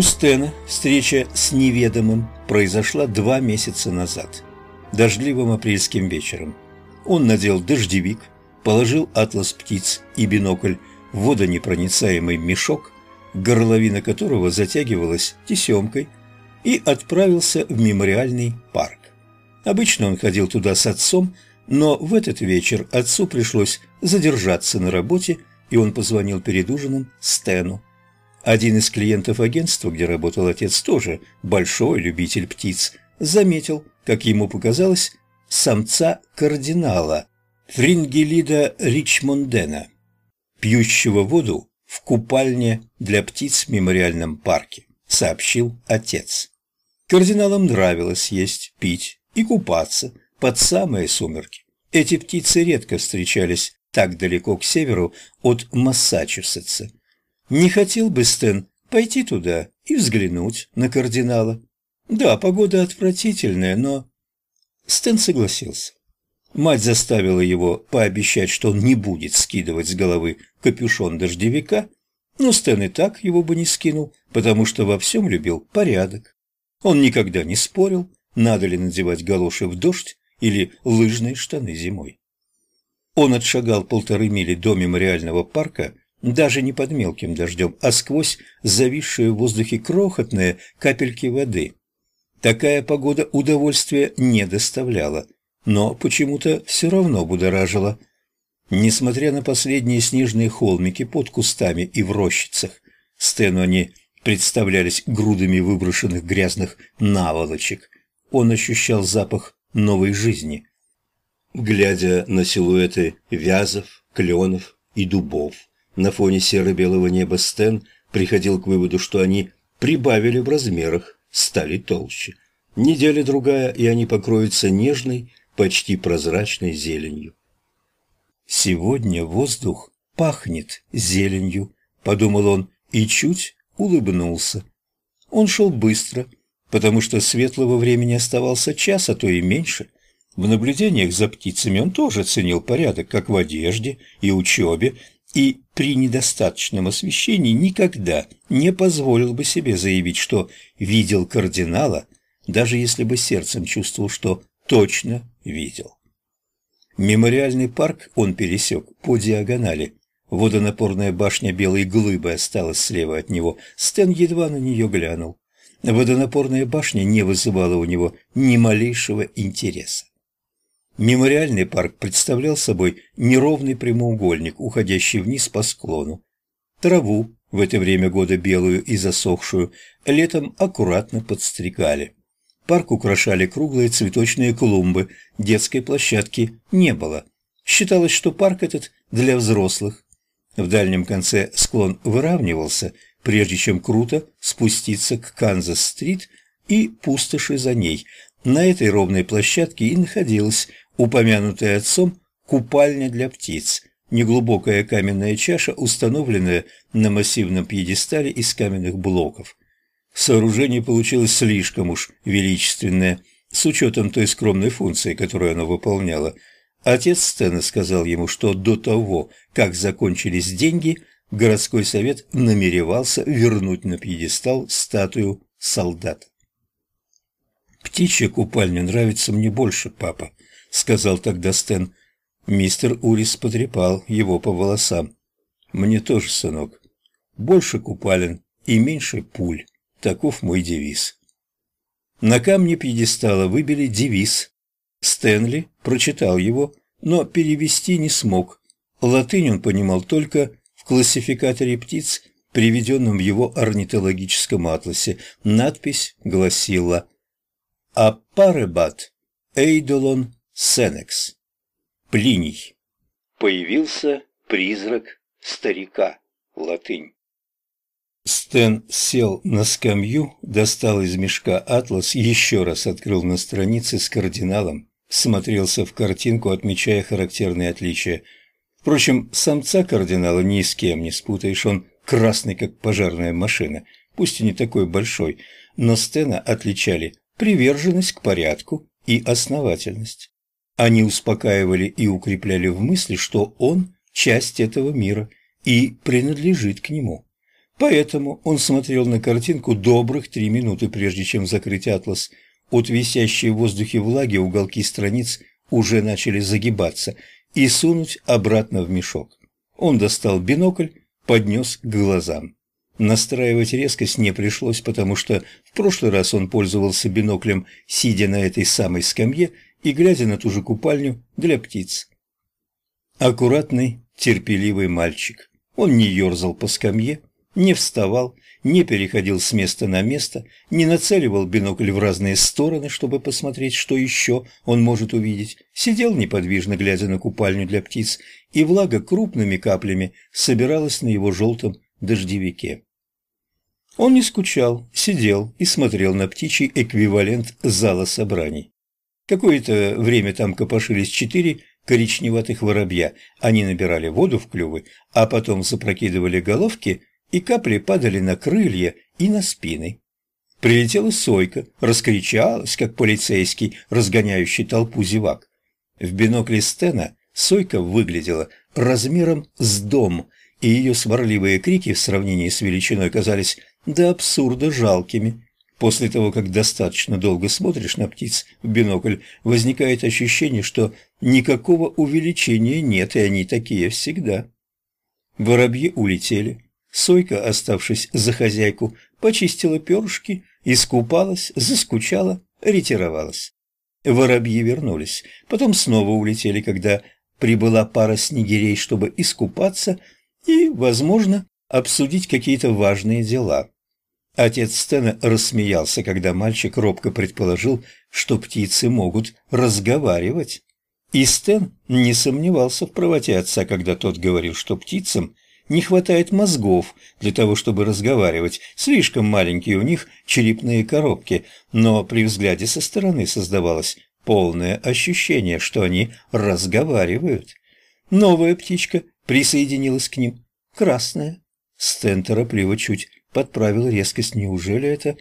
У Стена встреча с неведомым произошла два месяца назад, дождливым апрельским вечером. Он надел дождевик, положил атлас птиц и бинокль в водонепроницаемый мешок, горловина которого затягивалась тесемкой, и отправился в мемориальный парк. Обычно он ходил туда с отцом, но в этот вечер отцу пришлось задержаться на работе, и он позвонил перед ужином Стэну. Один из клиентов агентства, где работал отец, тоже большой любитель птиц, заметил, как ему показалось, самца кардинала Фрингелида Ричмондена, пьющего воду в купальне для птиц в мемориальном парке, сообщил отец. Кардиналам нравилось есть, пить и купаться под самые сумерки. Эти птицы редко встречались так далеко к северу от Массачусетса. Не хотел бы Стэн пойти туда и взглянуть на кардинала? Да, погода отвратительная, но... Стэн согласился. Мать заставила его пообещать, что он не будет скидывать с головы капюшон дождевика, но Стэн и так его бы не скинул, потому что во всем любил порядок. Он никогда не спорил, надо ли надевать галоши в дождь или лыжные штаны зимой. Он отшагал полторы мили до мемориального парка даже не под мелким дождем, а сквозь зависшие в воздухе крохотные капельки воды. Такая погода удовольствия не доставляла, но почему-то все равно будоражила. Несмотря на последние снежные холмики под кустами и в рощицах, Стэну они представлялись грудами выброшенных грязных наволочек. Он ощущал запах новой жизни. Глядя на силуэты вязов, кленов и дубов, на фоне серо-белого неба Стэн приходил к выводу, что они прибавили в размерах, стали толще. Неделя-другая, и они покроются нежной, почти прозрачной зеленью. «Сегодня воздух пахнет зеленью», — подумал он и чуть улыбнулся. Он шел быстро, потому что светлого времени оставался час, а то и меньше. В наблюдениях за птицами он тоже ценил порядок, как в одежде и учебе, и при недостаточном освещении никогда не позволил бы себе заявить, что видел кардинала, даже если бы сердцем чувствовал, что точно видел. Мемориальный парк он пересек по диагонали. Водонапорная башня Белой Глыбы осталась слева от него. Стэн едва на нее глянул. Водонапорная башня не вызывала у него ни малейшего интереса. Мемориальный парк представлял собой неровный прямоугольник, уходящий вниз по склону. Траву, в это время года белую и засохшую, летом аккуратно подстригали. Парк украшали круглые цветочные клумбы, детской площадки не было. Считалось, что парк этот для взрослых. В дальнем конце склон выравнивался, прежде чем круто спуститься к Канзас-стрит и пустоши за ней. На этой ровной площадке и находилась упомянутая отцом купальня для птиц, неглубокая каменная чаша, установленная на массивном пьедестале из каменных блоков. Сооружение получилось слишком уж величественное, с учетом той скромной функции, которую оно выполняло. Отец Стена сказал ему, что до того, как закончились деньги, городской совет намеревался вернуть на пьедестал статую солдата. «Птичья купальня нравится мне больше, папа», — сказал тогда Стэн. Мистер Урис потрепал его по волосам. «Мне тоже, сынок. Больше купалин и меньше пуль. Таков мой девиз». На камне пьедестала выбили девиз. Стэнли прочитал его, но перевести не смог. Латынь он понимал только в классификаторе птиц, приведенном в его орнитологическом атласе. Надпись гласила «Апаребат эйдолон Сенекс. Плиний. Появился призрак старика. Латынь. Стэн сел на скамью, достал из мешка атлас, еще раз открыл на странице с кардиналом, смотрелся в картинку, отмечая характерные отличия. Впрочем, самца кардинала ни с кем не спутаешь, он красный, как пожарная машина, пусть и не такой большой, но Стэна отличали приверженность к порядку и основательность. Они успокаивали и укрепляли в мысли, что он – часть этого мира и принадлежит к нему. Поэтому он смотрел на картинку добрых три минуты, прежде чем закрыть атлас. От висящей в воздухе влаги уголки страниц уже начали загибаться и сунуть обратно в мешок. Он достал бинокль, поднес к глазам. Настраивать резкость не пришлось, потому что в прошлый раз он пользовался биноклем, сидя на этой самой скамье и глядя на ту же купальню для птиц. Аккуратный, терпеливый мальчик. Он не ерзал по скамье, не вставал, не переходил с места на место, не нацеливал бинокль в разные стороны, чтобы посмотреть, что еще он может увидеть. Сидел неподвижно, глядя на купальню для птиц, и влага крупными каплями собиралась на его желтом дождевике. Он не скучал, сидел и смотрел на птичий эквивалент зала собраний. Какое-то время там копошились четыре коричневатых воробья. Они набирали воду в клювы, а потом запрокидывали головки, и капли падали на крылья и на спины. Прилетела сойка, раскричалась, как полицейский, разгоняющий толпу зевак. В бинокле Стена сойка выглядела размером с дом, и ее сварливые крики в сравнении с величиной казались до абсурда жалкими. После того, как достаточно долго смотришь на птиц в бинокль, возникает ощущение, что никакого увеличения нет, и они такие всегда. Воробьи улетели. Сойка, оставшись за хозяйку, почистила перышки, искупалась, заскучала, ретировалась. Воробьи вернулись, потом снова улетели, когда прибыла пара снегирей, чтобы искупаться и, возможно, обсудить какие-то важные дела. Отец Стена рассмеялся, когда мальчик робко предположил, что птицы могут разговаривать. И Стэн не сомневался в правоте отца, когда тот говорил, что птицам не хватает мозгов для того, чтобы разговаривать, слишком маленькие у них черепные коробки, но при взгляде со стороны создавалось полное ощущение, что они разговаривают. Новая птичка присоединилась к ним, красная. Стэн торопливо чуть подправил резкость. Неужели это...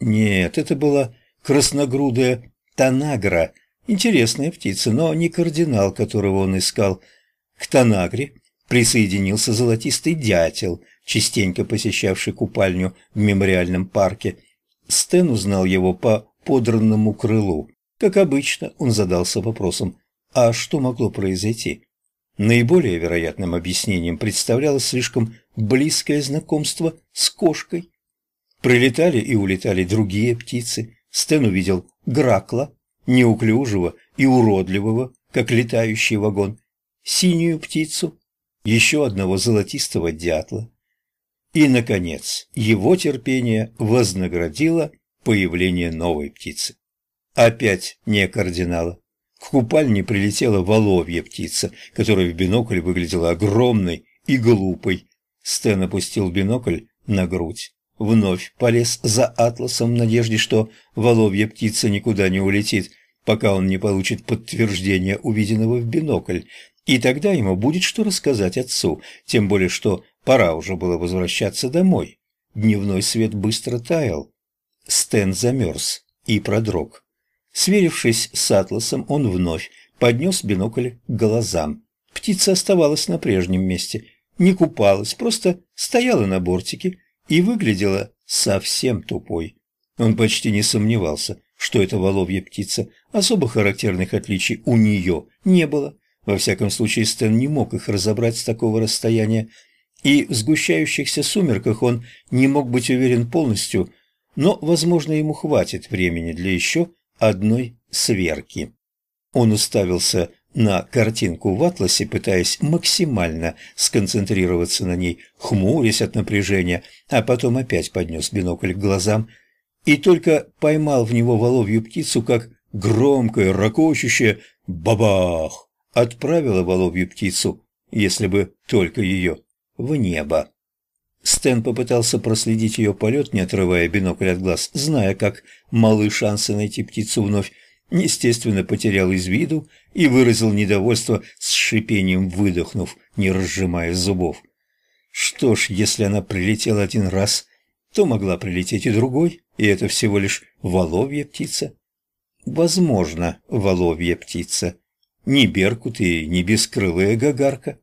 Нет, это была красногрудая танагра. Интересная птица, но не кардинал, которого он искал. К танагре присоединился золотистый дятел, частенько посещавший купальню в мемориальном парке. Стэн узнал его по подранному крылу. Как обычно, он задался вопросом, а что могло произойти? Наиболее вероятным объяснением представлялось слишком близкое знакомство с кошкой. Прилетали и улетали другие птицы. Стэн увидел гракла, неуклюжего и уродливого, как летающий вагон, синюю птицу, еще одного золотистого дятла. И, наконец, его терпение вознаградило появление новой птицы. Опять не кардинала. К купальне прилетела воловья птица, которая в бинокль выглядела огромной и глупой. Стэн опустил бинокль на грудь. Вновь полез за атласом в надежде, что воловья птица никуда не улетит, пока он не получит подтверждения увиденного в бинокль. И тогда ему будет что рассказать отцу, тем более что пора уже было возвращаться домой. Дневной свет быстро таял. Стэн замерз и продрог. Сверившись с атласом, он вновь поднес бинокль к глазам. Птица оставалась на прежнем месте, не купалась, просто стояла на бортике и выглядела совсем тупой. Он почти не сомневался, что это воловья птица. Особо характерных отличий у нее не было. Во всяком случае, Стэн не мог их разобрать с такого расстояния, и в сгущающихся сумерках он не мог быть уверен полностью, но, возможно, ему хватит времени для еще одной сверки. Он уставился на картинку в атласе, пытаясь максимально сконцентрироваться на ней, хмурясь от напряжения, а потом опять поднес бинокль к глазам и только поймал в него воловью птицу, как громкое, ракочущее «бабах!» отправило воловью птицу, если бы только ее, в небо. Стэн попытался проследить ее полет, не отрывая бинокль от глаз, зная, как малы шансы найти птицу вновь. Естественно, потерял из виду и выразил недовольство с шипением, выдохнув, не разжимая зубов. Что ж, если она прилетела один раз, то могла прилететь и другой, и это всего лишь воловья птица. Возможно, воловья птица. Не беркут и не бескрылая гагарка.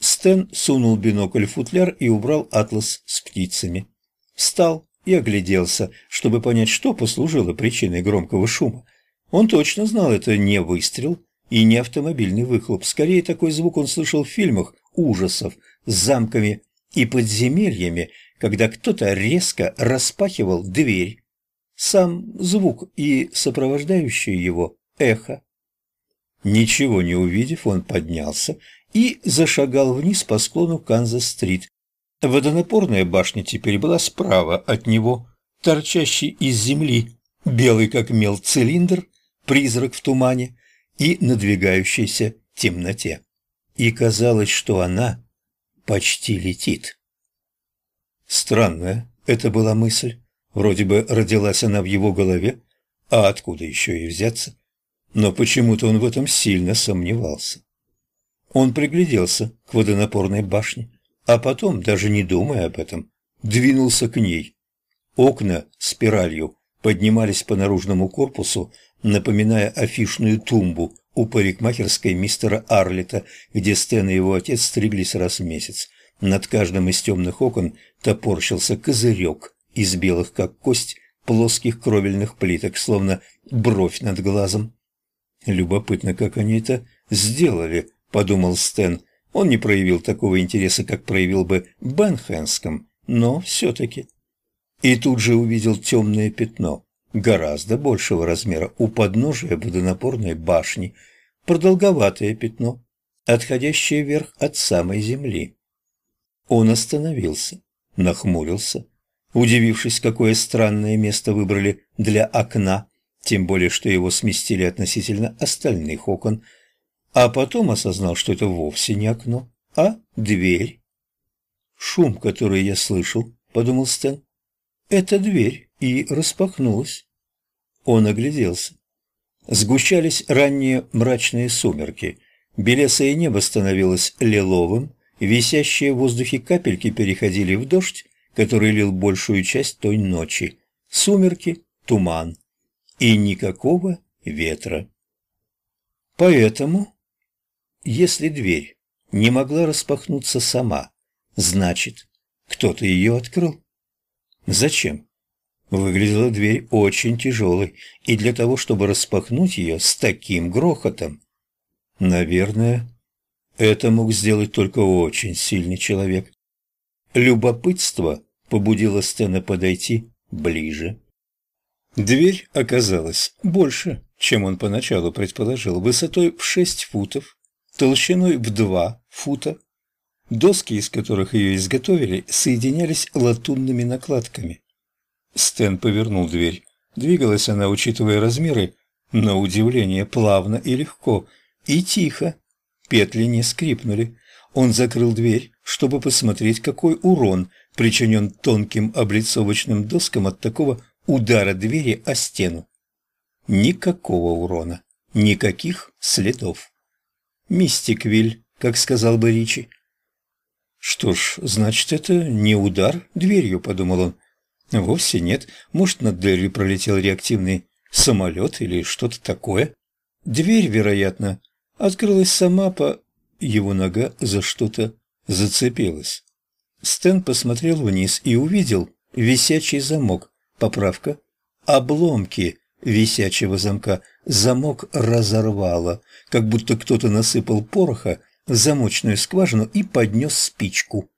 Стэн сунул бинокль в футляр и убрал атлас с птицами. Встал и огляделся, чтобы понять, что послужило причиной громкого шума. Он точно знал, это не выстрел и не автомобильный выхлоп. Скорее, такой звук он слышал в фильмах ужасов с замками и подземельями, когда кто-то резко распахивал дверь. Сам звук и сопровождающее его эхо. Ничего не увидев, он поднялся и зашагал вниз по склону Канзас-стрит. Водонапорная башня теперь была справа от него, торчащий из земли, белый как мел цилиндр, призрак в тумане и надвигающейся темноте. И казалось, что она почти летит. Странная это была мысль. Вроде бы родилась она в его голове, а откуда еще и взяться? Но почему-то он в этом сильно сомневался. Он пригляделся к водонапорной башне, а потом, даже не думая об этом, двинулся к ней. Окна спиралью поднимались по наружному корпусу, напоминая афишную тумбу у парикмахерской мистера Арлета, где Стэн и его отец стриглись раз в месяц. Над каждым из темных окон топорщился козырек из белых, как кость, плоских кровельных плиток, словно бровь над глазом. «Любопытно, как они это сделали», — подумал Стэн. Он не проявил такого интереса, как проявил бы Бен Хэнском, но все-таки. И тут же увидел темное пятно, гораздо большего размера, у подножия водонапорной башни, продолговатое пятно, отходящее вверх от самой земли. Он остановился, нахмурился, удивившись, какое странное место выбрали для окна, тем более, что его сместили относительно остальных окон, а потом осознал, что это вовсе не окно, а дверь. «Шум, который я слышал», — подумал Стэн, — «это дверь», и распахнулась. Он огляделся. Сгущались ранние мрачные сумерки, белесое небо становилось лиловым, Висящие в воздухе капельки переходили в дождь, который лил большую часть той ночи. Сумерки, туман и никакого ветра. Поэтому, если дверь не могла распахнуться сама, значит, кто-то ее открыл. Зачем? Выглядела дверь очень тяжелой, и для того, чтобы распахнуть ее с таким грохотом, наверное, это мог сделать только очень сильный человек. Любопытство побудило Стена подойти ближе. Дверь оказалась больше, чем он поначалу предположил, высотой в шесть футов, толщиной в два фута. Доски, из которых ее изготовили, соединялись латунными накладками. Стэн повернул дверь. Двигалась она, учитывая размеры, на удивление плавно и легко, и тихо, Петли не скрипнули. Он закрыл дверь, чтобы посмотреть, какой урон причинен тонким облицовочным доскам от такого удара двери о стену. Никакого урона, никаких следов. Мистиквиль, как сказал бы Ричи. Что ж, значит, это не удар дверью, подумал он. Вовсе нет. Может, над дверью пролетел реактивный самолет или что-то такое. Дверь, вероятно, открылась сама по... Его нога за что-то зацепилась. Стэн посмотрел вниз и увидел висячий замок. Поправка. Обломки висячего замка. Замок разорвало, как будто кто-то насыпал пороха замочную скважину и поднес спичку.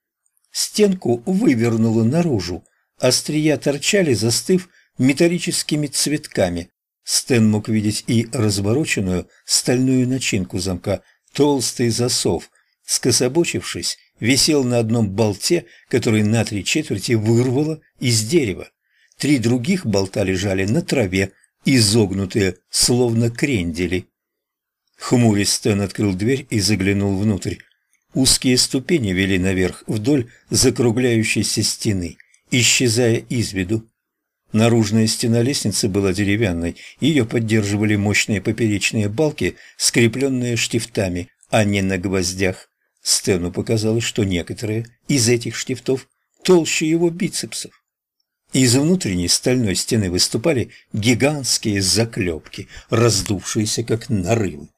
Стенку вывернуло наружу. Острия торчали, застыв металлическими цветками. Стэн мог видеть и развороченную стальную начинку замка, толстый засов, скособочившись, висел на одном болте, который на три четверти вырвало из дерева. Три других болта лежали на траве, изогнутые, словно крендели. Хмурясь, Стэн открыл дверь и заглянул внутрь. Узкие ступени вели наверх вдоль закругляющейся стены, исчезая из виду. Наружная стена лестницы была деревянной, ее поддерживали мощные поперечные балки, скрепленные штифтами, а не на гвоздях. Стэну показалось, что некоторые из этих штифтов толще его бицепсов. Из внутренней стальной стены выступали гигантские заклепки, раздувшиеся как нарывы.